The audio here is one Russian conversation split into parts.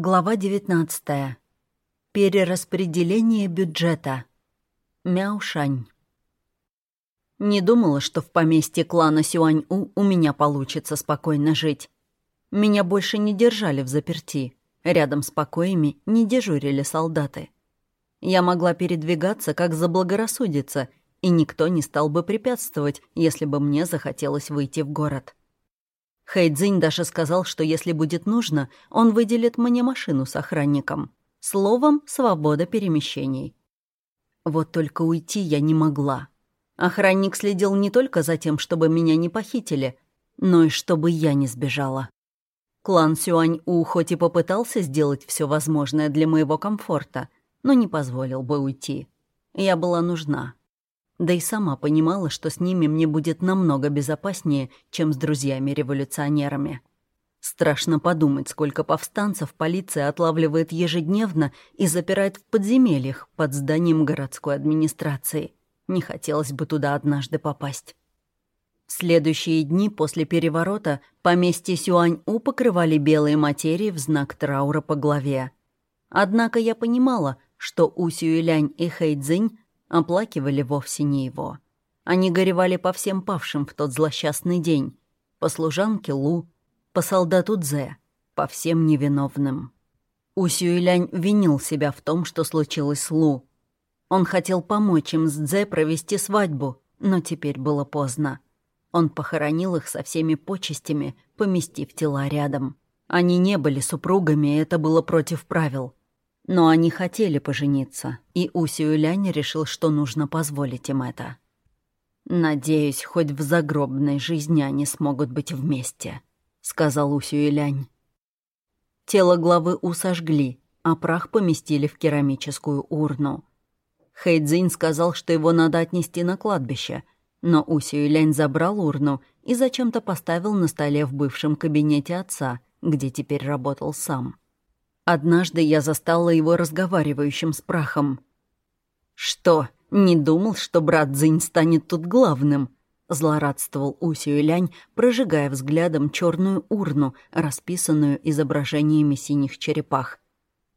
Глава 19. Перераспределение бюджета. Мяушань. Не думала, что в поместье клана Сюань-У у меня получится спокойно жить. Меня больше не держали в заперти. Рядом с покоями не дежурили солдаты. Я могла передвигаться, как заблагорассудится, и никто не стал бы препятствовать, если бы мне захотелось выйти в город. Хэйдзинь даже сказал, что если будет нужно, он выделит мне машину с охранником. Словом, свобода перемещений. Вот только уйти я не могла. Охранник следил не только за тем, чтобы меня не похитили, но и чтобы я не сбежала. Клан Сюань-У хоть и попытался сделать все возможное для моего комфорта, но не позволил бы уйти. Я была нужна. Да и сама понимала, что с ними мне будет намного безопаснее, чем с друзьями-революционерами. Страшно подумать, сколько повстанцев полиция отлавливает ежедневно и запирает в подземельях под зданием городской администрации. Не хотелось бы туда однажды попасть. В следующие дни после переворота поместье Сюань-У покрывали белые материи в знак траура по главе. Однако я понимала, что У Сюэлянь и Хэйцзинь оплакивали вовсе не его. Они горевали по всем павшим в тот злосчастный день, по служанке Лу, по солдату Дзе, по всем невиновным. Усюэлянь винил себя в том, что случилось с Лу. Он хотел помочь им с Дзе провести свадьбу, но теперь было поздно. Он похоронил их со всеми почестями, поместив тела рядом. Они не были супругами, и это было против правил. Но они хотели пожениться, и Усиулянь решил, что нужно позволить им это. «Надеюсь, хоть в загробной жизни они смогут быть вместе», — сказал Усюэлянь. Тело главы У сожгли, а прах поместили в керамическую урну. Хэйдзинь сказал, что его надо отнести на кладбище, но Усюэлянь забрал урну и зачем-то поставил на столе в бывшем кабинете отца, где теперь работал сам. Однажды я застала его разговаривающим с прахом. «Что, не думал, что брат Зинь станет тут главным?» — злорадствовал Усю Лянь, прожигая взглядом черную урну, расписанную изображениями синих черепах.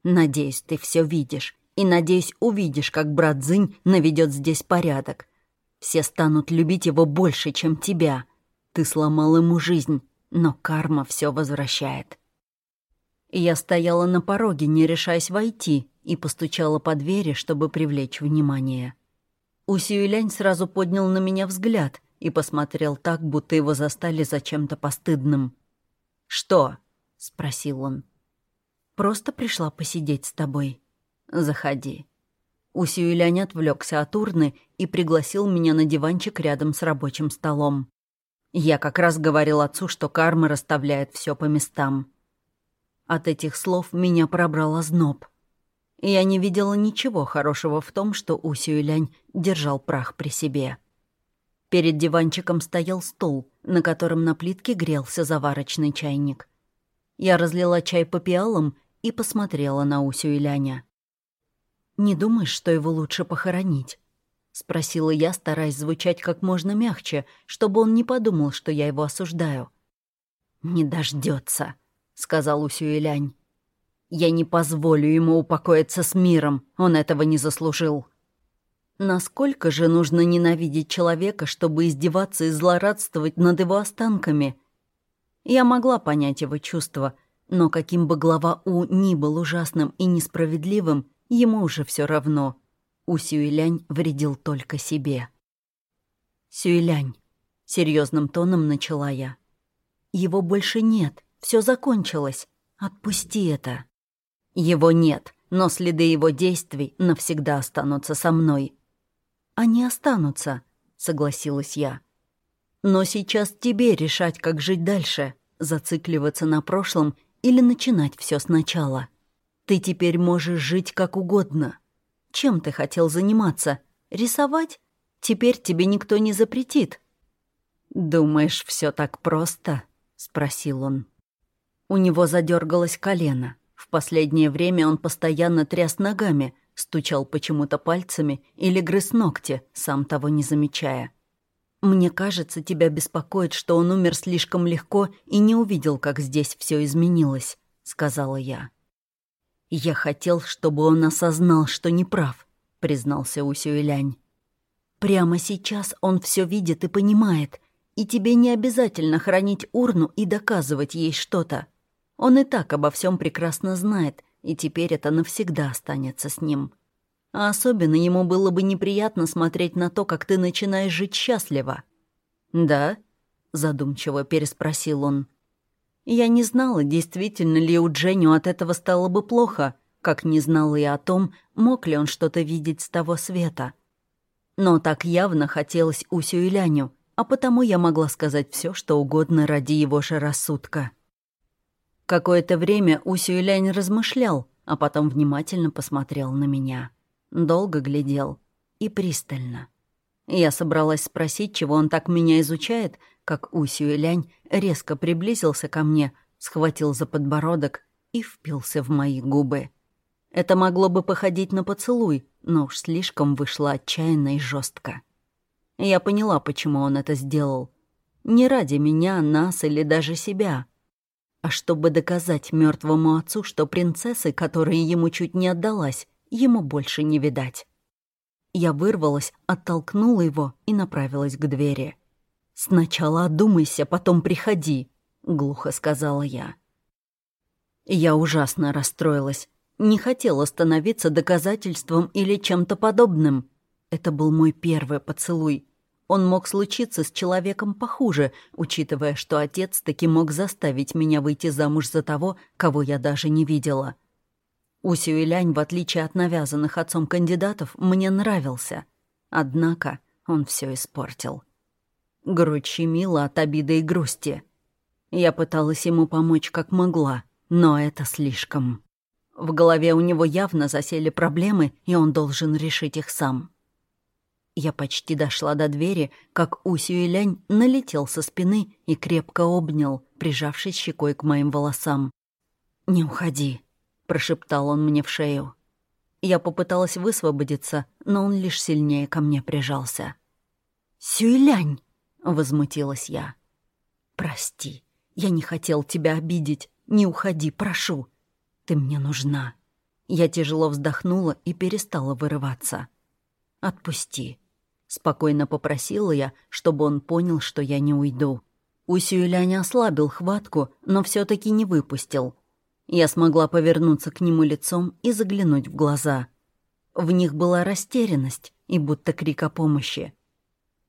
«Надеюсь, ты все видишь, и, надеюсь, увидишь, как брат Зинь наведет здесь порядок. Все станут любить его больше, чем тебя. Ты сломал ему жизнь, но карма все возвращает. Я стояла на пороге, не решаясь войти, и постучала по двери, чтобы привлечь внимание. Усюэлянь сразу поднял на меня взгляд и посмотрел так, будто его застали за чем-то постыдным. «Что?» — спросил он. «Просто пришла посидеть с тобой. Заходи». Усюэлянь отвлекся от урны и пригласил меня на диванчик рядом с рабочим столом. Я как раз говорил отцу, что карма расставляет все по местам. От этих слов меня пробрал озноб. Я не видела ничего хорошего в том, что Усюэлянь держал прах при себе. Перед диванчиком стоял стол, на котором на плитке грелся заварочный чайник. Я разлила чай по пиалам и посмотрела на Усюэляня. «Не думаешь, что его лучше похоронить?» — спросила я, стараясь звучать как можно мягче, чтобы он не подумал, что я его осуждаю. «Не дождется, сказал Усюэлянь. «Я не позволю ему упокоиться с миром, он этого не заслужил». Насколько же нужно ненавидеть человека, чтобы издеваться и злорадствовать над его останками? Я могла понять его чувства, но каким бы глава У ни был ужасным и несправедливым, ему уже все равно. У Сюэлянь вредил только себе. «Сюэлянь», — серьезным тоном начала я. «Его больше нет, все закончилось. Отпусти это. Его нет, но следы его действий навсегда останутся со мной. Они останутся, согласилась я. Но сейчас тебе решать, как жить дальше, зацикливаться на прошлом или начинать все сначала. Ты теперь можешь жить как угодно. Чем ты хотел заниматься? Рисовать? Теперь тебе никто не запретит. «Думаешь, все так просто?» — спросил он. У него задергалось колено. В последнее время он постоянно тряс ногами, стучал почему-то пальцами или грыз ногти, сам того не замечая. «Мне кажется, тебя беспокоит, что он умер слишком легко и не увидел, как здесь все изменилось», — сказала я. «Я хотел, чтобы он осознал, что не прав», — признался Усю Илянь. «Прямо сейчас он все видит и понимает, и тебе не обязательно хранить урну и доказывать ей что-то. Он и так обо всем прекрасно знает, и теперь это навсегда останется с ним. А особенно ему было бы неприятно смотреть на то, как ты начинаешь жить счастливо». «Да?» — задумчиво переспросил он. Я не знала, действительно ли у Дженю от этого стало бы плохо, как не знала и о том, мог ли он что-то видеть с того света. Но так явно хотелось Усю и Ляню, а потому я могла сказать все, что угодно ради его же рассудка. Какое-то время Усю и Лянь размышлял, а потом внимательно посмотрел на меня. Долго глядел и пристально. Я собралась спросить, чего он так меня изучает, как Усю и Лянь резко приблизился ко мне, схватил за подбородок и впился в мои губы. Это могло бы походить на поцелуй, но уж слишком вышло отчаянно и жестко. Я поняла, почему он это сделал. Не ради меня, нас или даже себя, а чтобы доказать мертвому отцу, что принцессы, которая ему чуть не отдалась, ему больше не видать. Я вырвалась, оттолкнула его и направилась к двери. «Сначала одумайся, потом приходи», — глухо сказала я. Я ужасно расстроилась. Не хотела становиться доказательством или чем-то подобным. Это был мой первый поцелуй. Он мог случиться с человеком похуже, учитывая, что отец таки мог заставить меня выйти замуж за того, кого я даже не видела. Усю и Лянь, в отличие от навязанных отцом кандидатов, мне нравился. Однако он все испортил. Грудь щемила от обиды и грусти. Я пыталась ему помочь как могла, но это слишком. В голове у него явно засели проблемы, и он должен решить их сам. Я почти дошла до двери, как Усю и Лянь налетел со спины и крепко обнял, прижавшись щекой к моим волосам. «Не уходи», — прошептал он мне в шею. Я попыталась высвободиться, но он лишь сильнее ко мне прижался. «Сюйлянь!» — возмутилась я. «Прости, я не хотел тебя обидеть. Не уходи, прошу. Ты мне нужна». Я тяжело вздохнула и перестала вырываться. «Отпусти», — спокойно попросила я, чтобы он понял, что я не уйду. Усюэля не ослабил хватку, но все таки не выпустил. Я смогла повернуться к нему лицом и заглянуть в глаза. В них была растерянность и будто крик о помощи.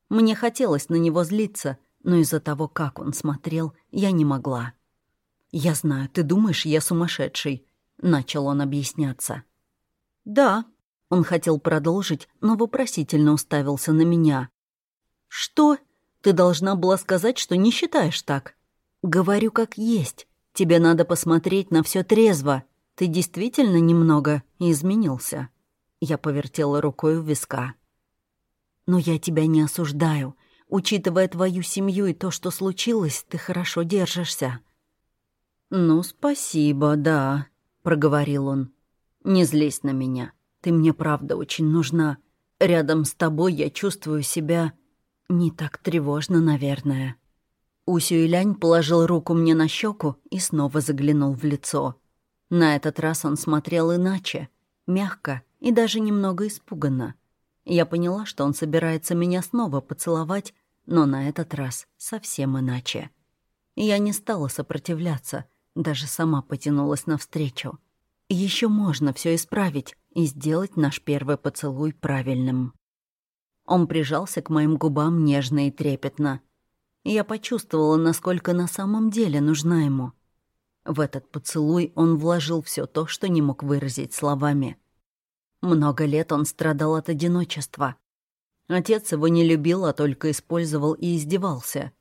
Мне хотелось на него злиться, но из-за того, как он смотрел, я не могла. «Я знаю, ты думаешь, я сумасшедший», — начал он объясняться. «Да», — он хотел продолжить, но вопросительно уставился на меня. «Что? Ты должна была сказать, что не считаешь так?» «Говорю, как есть. Тебе надо посмотреть на все трезво. Ты действительно немного изменился». Я повертела рукой в виска. Но я тебя не осуждаю. Учитывая твою семью и то, что случилось, ты хорошо держишься». «Ну, спасибо, да», — проговорил он. «Не злись на меня. Ты мне правда очень нужна. Рядом с тобой я чувствую себя не так тревожно, наверное». Усю Илянь положил руку мне на щеку и снова заглянул в лицо. На этот раз он смотрел иначе, мягко и даже немного испуганно. Я поняла, что он собирается меня снова поцеловать, но на этот раз совсем иначе. Я не стала сопротивляться, даже сама потянулась навстречу. Еще можно все исправить и сделать наш первый поцелуй правильным. Он прижался к моим губам нежно и трепетно. Я почувствовала, насколько на самом деле нужна ему. В этот поцелуй он вложил все то, что не мог выразить словами — много лет он страдал от одиночества. Отец его не любил, а только использовал и издевался.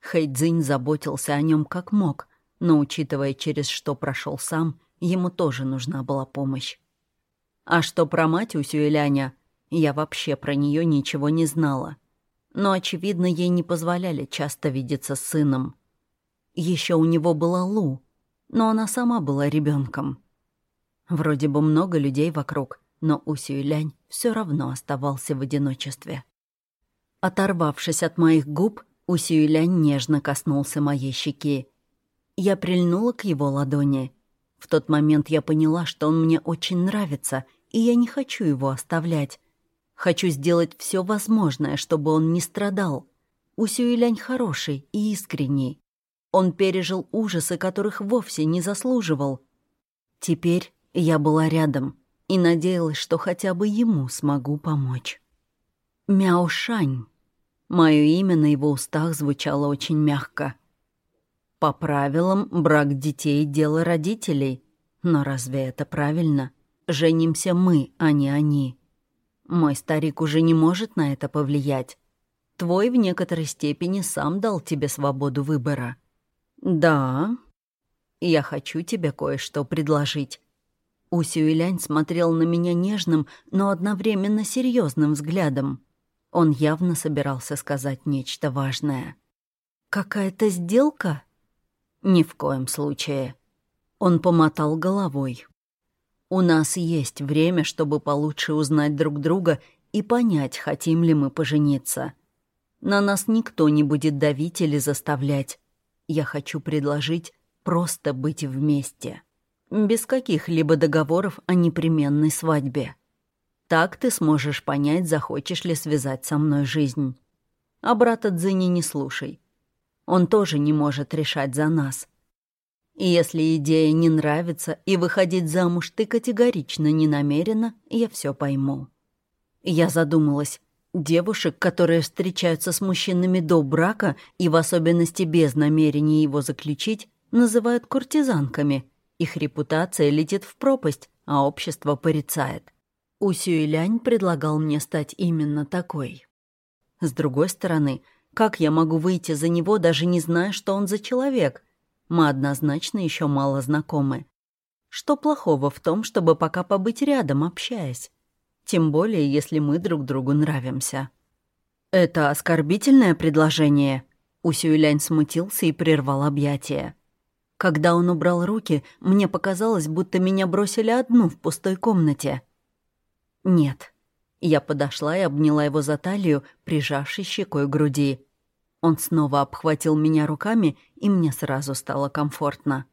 Хэйдзинь заботился о нем как мог, но, учитывая, через что прошел сам, ему тоже нужна была помощь. А что про мать Усюэляня, я вообще про нее ничего не знала. Но, очевидно, ей не позволяли часто видеться с сыном. Еще у него была Лу, но она сама была ребенком. Вроде бы много людей вокруг, но Усюйлянь все равно оставался в одиночестве. Оторвавшись от моих губ, Усюйлянь нежно коснулся моей щеки. Я прильнула к его ладони. В тот момент я поняла, что он мне очень нравится, и я не хочу его оставлять. Хочу сделать все возможное, чтобы он не страдал. Усюилянь хороший и искренний. Он пережил ужасы, которых вовсе не заслуживал. Теперь я была рядом и надеялась, что хотя бы ему смогу помочь. Мяушань. Мое имя на его устах звучало очень мягко. По правилам, брак детей — дело родителей. Но разве это правильно? Женимся мы, а не они. Мой старик уже не может на это повлиять. Твой в некоторой степени сам дал тебе свободу выбора. Да, я хочу тебе кое-что предложить. Усюэлянь смотрел на меня нежным, но одновременно серьезным взглядом. Он явно собирался сказать нечто важное. «Какая-то сделка?» «Ни в коем случае». Он помотал головой. «У нас есть время, чтобы получше узнать друг друга и понять, хотим ли мы пожениться. На нас никто не будет давить или заставлять. Я хочу предложить просто быть вместе. Без каких-либо договоров о непременной свадьбе. Так ты сможешь понять, захочешь ли связать со мной жизнь. А брата Дзини не слушай. Он тоже не может решать за нас. И если идея не нравится, и выходить замуж ты категорично не намерена, я все пойму. Я задумалась. Девушек, которые встречаются с мужчинами до брака и в особенности без намерения его заключить, называют куртизанками. Их репутация летит в пропасть, а общество порицает. Усюэлянь предлагал мне стать именно такой. С другой стороны, как я могу выйти за него, даже не зная, что он за человек — мы однозначно еще мало знакомы. Что плохого в том, чтобы пока побыть рядом, общаясь? Тем более, если мы друг другу нравимся. «Это оскорбительное предложение?» Усюэлянь смутился и прервал объятия. Когда он убрал руки, мне показалось, будто меня бросили одну в пустой комнате. «Нет». Я подошла и обняла его за талию, прижавшись щекой к груди. Он снова обхватил меня руками, и мне сразу стало комфортно.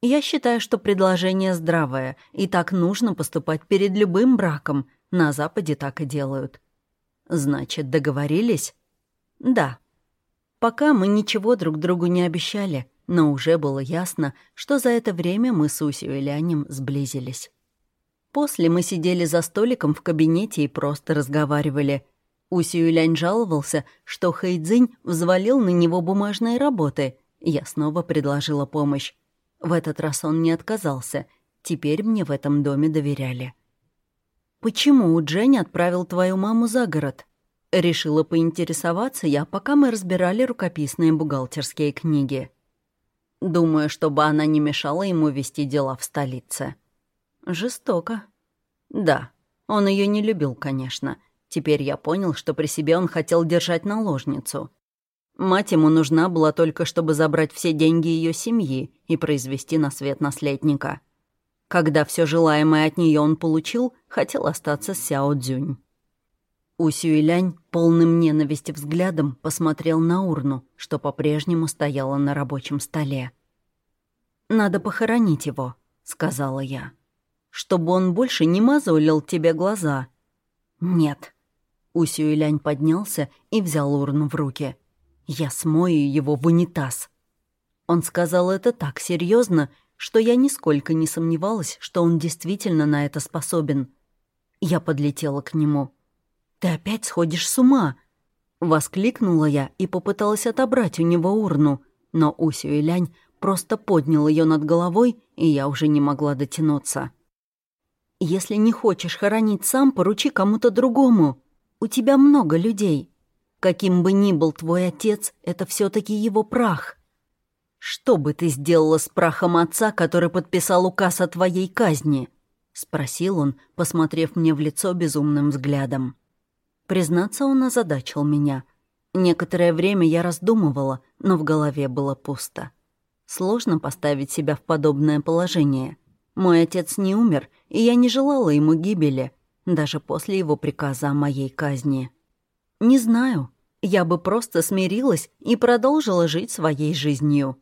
Я считаю, что предложение здравое, и так нужно поступать перед любым браком. На Западе так и делают. Значит, договорились? Да. Пока мы ничего друг другу не обещали, но уже было ясно, что за это время мы с Усью и Лянем сблизились. После мы сидели за столиком в кабинете и просто разговаривали — Усюэлянь жаловался, что Хэйдзинь взвалил на него бумажные работы. Я снова предложила помощь. В этот раз он не отказался. Теперь мне в этом доме доверяли. «Почему Джень отправил твою маму за город?» Решила поинтересоваться я, пока мы разбирали рукописные бухгалтерские книги. Думаю, чтобы она не мешала ему вести дела в столице. Жестоко. Да, он ее не любил, конечно. Теперь я понял, что при себе он хотел держать наложницу. Мать ему нужна была только, чтобы забрать все деньги ее семьи и произвести на свет наследника. Когда все желаемое от нее он получил, хотел остаться с Сяо Цзюнь. У Сюэлянь полным ненависти взглядом посмотрел на урну, что по-прежнему стояла на рабочем столе. «Надо похоронить его», — сказала я, — «чтобы он больше не мозолил тебе глаза». «Нет», Усюэлянь поднялся и взял урну в руки. «Я смою его в унитаз». Он сказал это так серьезно, что я нисколько не сомневалась, что он действительно на это способен. Я подлетела к нему. «Ты опять сходишь с ума!» Воскликнула я и попыталась отобрать у него урну, но Усюэлянь просто поднял ее над головой, и я уже не могла дотянуться. «Если не хочешь хоронить сам, поручи кому-то другому», у тебя много людей. Каким бы ни был твой отец, это все таки его прах. Что бы ты сделала с прахом отца, который подписал указ о твоей казни?» — спросил он, посмотрев мне в лицо безумным взглядом. Признаться, он озадачил меня. Некоторое время я раздумывала, но в голове было пусто. Сложно поставить себя в подобное положение. Мой отец не умер, и я не желала ему гибели — даже после его приказа о моей казни. Не знаю, я бы просто смирилась и продолжила жить своей жизнью.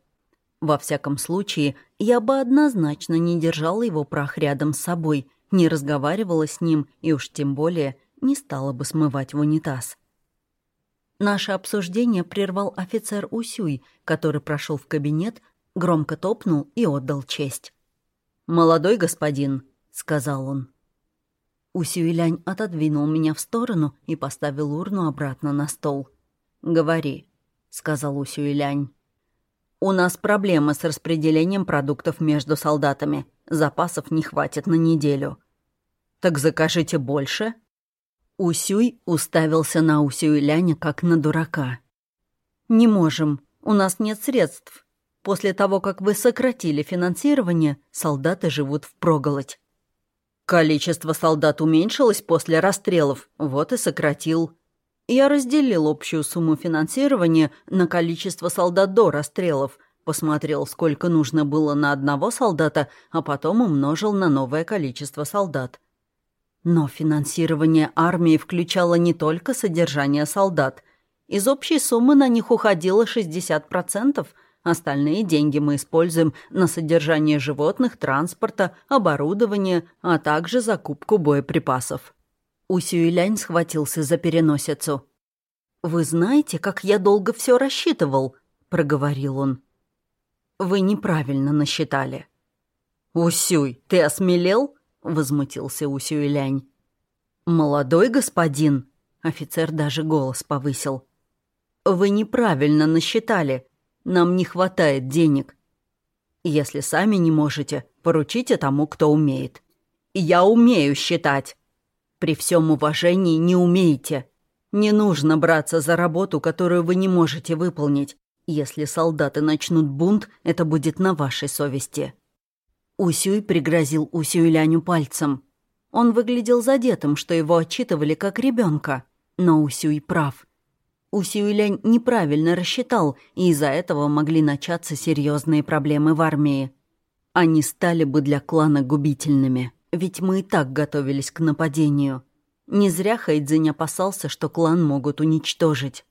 Во всяком случае, я бы однозначно не держала его прах рядом с собой, не разговаривала с ним и уж тем более не стала бы смывать в унитаз. Наше обсуждение прервал офицер Усюй, который прошел в кабинет, громко топнул и отдал честь. «Молодой господин», — сказал он. Усюйлянь отодвинул меня в сторону и поставил урну обратно на стол. «Говори», — сказал Усюйлянь. «У нас проблемы с распределением продуктов между солдатами. Запасов не хватит на неделю». «Так закажите больше?» Усюй уставился на Усюйляня как на дурака. «Не можем. У нас нет средств. После того, как вы сократили финансирование, солдаты живут впроголодь. Количество солдат уменьшилось после расстрелов, вот и сократил. Я разделил общую сумму финансирования на количество солдат до расстрелов, посмотрел, сколько нужно было на одного солдата, а потом умножил на новое количество солдат. Но финансирование армии включало не только содержание солдат. Из общей суммы на них уходило 60%, Остальные деньги мы используем на содержание животных, транспорта, оборудования, а также закупку боеприпасов». Усюилянь схватился за переносицу. «Вы знаете, как я долго все рассчитывал?» — проговорил он. «Вы неправильно насчитали». «Усюй, ты осмелел?» — возмутился Усюилянь. «Молодой господин», — офицер даже голос повысил. «Вы неправильно насчитали. Нам не хватает денег. Если сами не можете, поручите тому, кто умеет. Я умею считать. При всем уважении не умеете. Не нужно браться за работу, которую вы не можете выполнить. Если солдаты начнут бунт, это будет на вашей совести». Усюй пригрозил Усюйляню пальцем. Он выглядел задетым, что его отчитывали как ребенка. Но Усюй прав. Усюэлянь неправильно рассчитал, и из-за этого могли начаться серьезные проблемы в армии. Они стали бы для клана губительными, ведь мы и так готовились к нападению. Не зря Хайдзинь опасался, что клан могут уничтожить.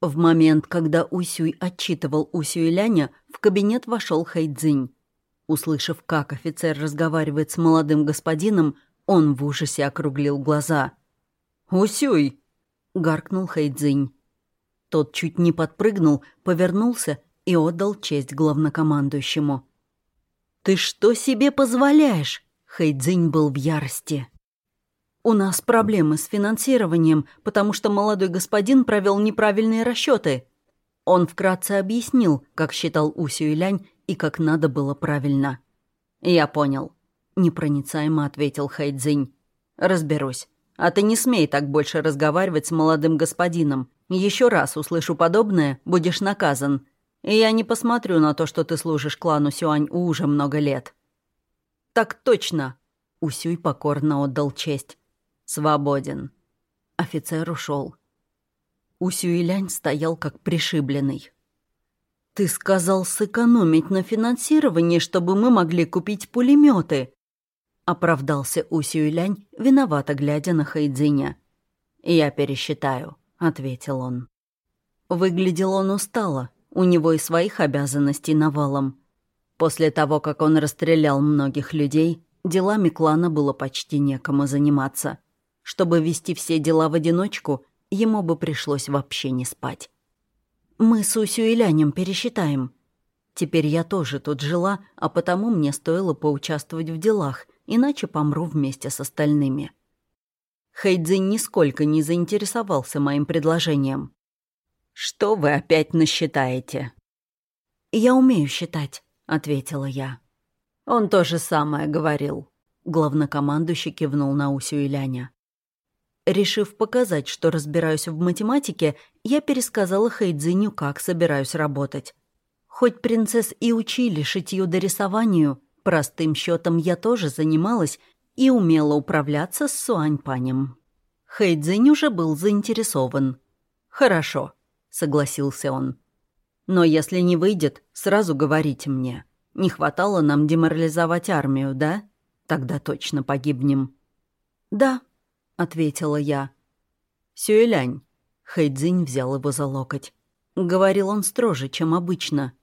В момент, когда Усюй отчитывал Усюэляня, в кабинет вошел Хайдзинь. Услышав, как офицер разговаривает с молодым господином, он в ужасе округлил глаза. «Усюй, гаркнул Хэйдзинь. Тот чуть не подпрыгнул, повернулся и отдал честь главнокомандующему. «Ты что себе позволяешь?» Хэйдзинь был в ярости. «У нас проблемы с финансированием, потому что молодой господин провел неправильные расчеты. Он вкратце объяснил, как считал Усю и Лянь и как надо было правильно. «Я понял», — непроницаемо ответил Хайдзинь. «Разберусь. А ты не смей так больше разговаривать с молодым господином. Еще раз услышу подобное, будешь наказан. И я не посмотрю на то, что ты служишь клану Сюань-У уже много лет». «Так точно!» — Усюй покорно отдал честь. «Свободен». Офицер ушел. Усюй-Лянь стоял как пришибленный. «Ты сказал сэкономить на финансировании, чтобы мы могли купить пулеметы. Оправдался Усюйлянь, виновато глядя на Хайдзиня. «Я пересчитаю», — ответил он. Выглядел он устало, у него и своих обязанностей навалом. После того, как он расстрелял многих людей, делами клана было почти некому заниматься. Чтобы вести все дела в одиночку, ему бы пришлось вообще не спать. «Мы с Усюилянем пересчитаем. Теперь я тоже тут жила, а потому мне стоило поучаствовать в делах — иначе помру вместе с остальными. Хэйдзин нисколько не заинтересовался моим предложением. «Что вы опять насчитаете?» «Я умею считать», — ответила я. «Он то же самое говорил», — главнокомандующий кивнул на Усю и Ляня. Решив показать, что разбираюсь в математике, я пересказала Хэйдзиню, как собираюсь работать. Хоть принцесс и учили шитью до рисованию, Простым счетом я тоже занималась и умела управляться с Суаньпанем. Хэйдзинь уже был заинтересован. «Хорошо», — согласился он. «Но если не выйдет, сразу говорите мне. Не хватало нам деморализовать армию, да? Тогда точно погибнем». «Да», — ответила я. «Сюэлянь», — Хэйдзинь взял его за локоть. Говорил он строже, чем обычно.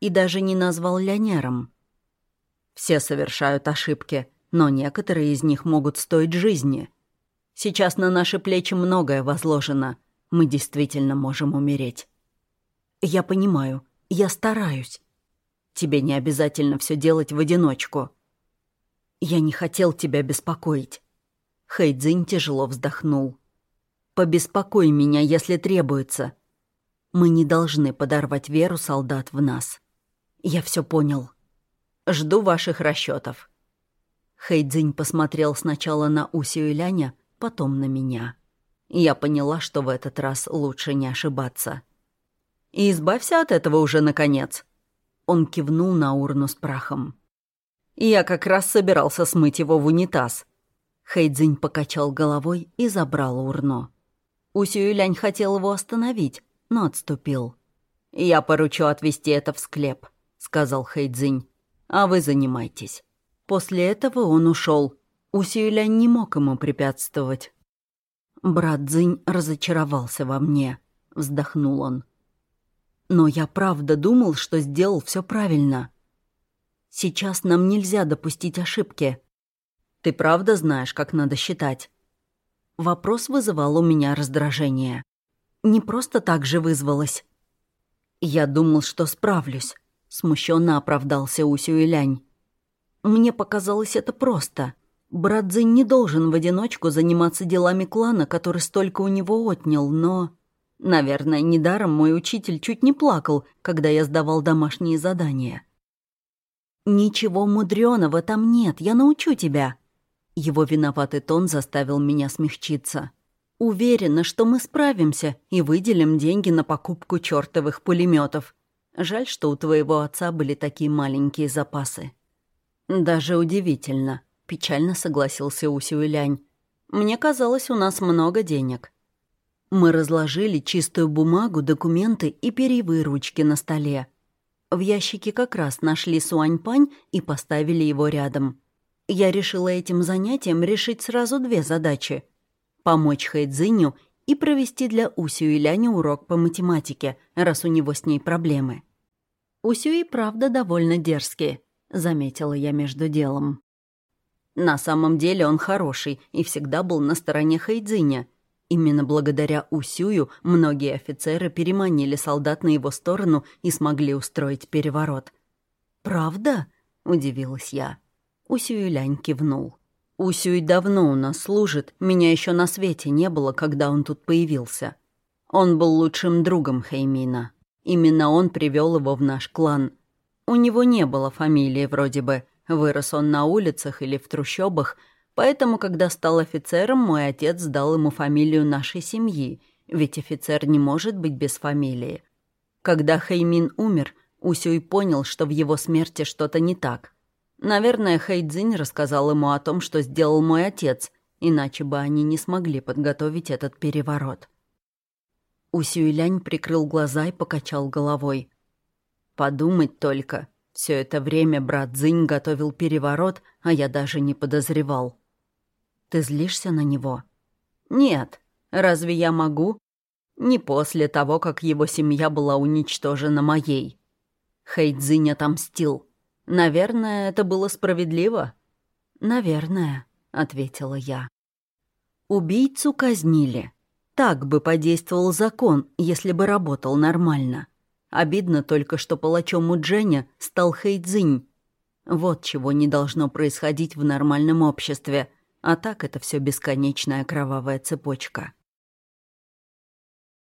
и даже не назвал лянером. Все совершают ошибки, но некоторые из них могут стоить жизни. Сейчас на наши плечи многое возложено. Мы действительно можем умереть. Я понимаю, я стараюсь. Тебе не обязательно все делать в одиночку. Я не хотел тебя беспокоить. Хэйдзинь тяжело вздохнул. Побеспокой меня, если требуется. Мы не должны подорвать веру солдат в нас. Я все понял. Жду ваших расчетов. Хэйдзинь посмотрел сначала на Усю и Ляня, потом на меня. Я поняла, что в этот раз лучше не ошибаться. «И избавься от этого уже, наконец!» Он кивнул на урну с прахом. «Я как раз собирался смыть его в унитаз». Хэйдзинь покачал головой и забрал урну. Усюэлянь хотел его остановить, но отступил. «Я поручу отвезти это в склеп», — сказал Хэйдзинь. «А вы занимайтесь». После этого он ушел. Усюэлянь не мог ему препятствовать. «Брат Дзинь разочаровался во мне», — вздохнул он. «Но я правда думал, что сделал все правильно. Сейчас нам нельзя допустить ошибки. Ты правда знаешь, как надо считать?» Вопрос вызывал у меня раздражение. Не просто так же вызвалось. «Я думал, что справлюсь», — смущенно оправдался Усю и Лянь. «Мне показалось это просто. Брат Цзинь не должен в одиночку заниматься делами клана, который столько у него отнял, но...» Наверное, недаром мой учитель чуть не плакал, когда я сдавал домашние задания. «Ничего мудреного там нет, я научу тебя», его виноватый тон заставил меня смягчиться. «Уверена, что мы справимся и выделим деньги на покупку чертовых пулеметов. Жаль, что у твоего отца были такие маленькие запасы». «Даже удивительно», — печально согласился Усюэлянь. «Мне казалось, у нас много денег». Мы разложили чистую бумагу, документы и перьевые ручки на столе. В ящике как раз нашли суаньпань и поставили его рядом. Я решила этим занятием решить сразу две задачи. Помочь Хэйдзиню и провести для Усю и Ляни урок по математике, раз у него с ней проблемы. Усю и правда довольно дерзкий, заметила я между делом. На самом деле он хороший и всегда был на стороне Хайдзиня. Именно благодаря Усюю многие офицеры переманили солдат на его сторону и смогли устроить переворот. «Правда?» — удивилась я. Усюйлянь кивнул. «Усюй давно у нас служит, меня еще на свете не было, когда он тут появился. Он был лучшим другом Хеймина. Именно он привел его в наш клан. У него не было фамилии вроде бы, вырос он на улицах или в трущобах, поэтому, когда стал офицером, мой отец дал ему фамилию нашей семьи, ведь офицер не может быть без фамилии. Когда Хеймин умер, Усюй понял, что в его смерти что-то не так — Наверное, Хэйдзинь рассказал ему о том, что сделал мой отец, иначе бы они не смогли подготовить этот переворот. Усюйлянь прикрыл глаза и покачал головой. «Подумать только. Все это время брат Зинь готовил переворот, а я даже не подозревал. Ты злишься на него?» «Нет. Разве я могу?» «Не после того, как его семья была уничтожена моей». Хэйдзинь отомстил. Наверное, это было справедливо. Наверное, ответила я. Убийцу казнили. Так бы подействовал закон, если бы работал нормально. Обидно только, что палачом у Дженя стал Хэйдзинь. Вот чего не должно происходить в нормальном обществе. А так это все бесконечная кровавая цепочка.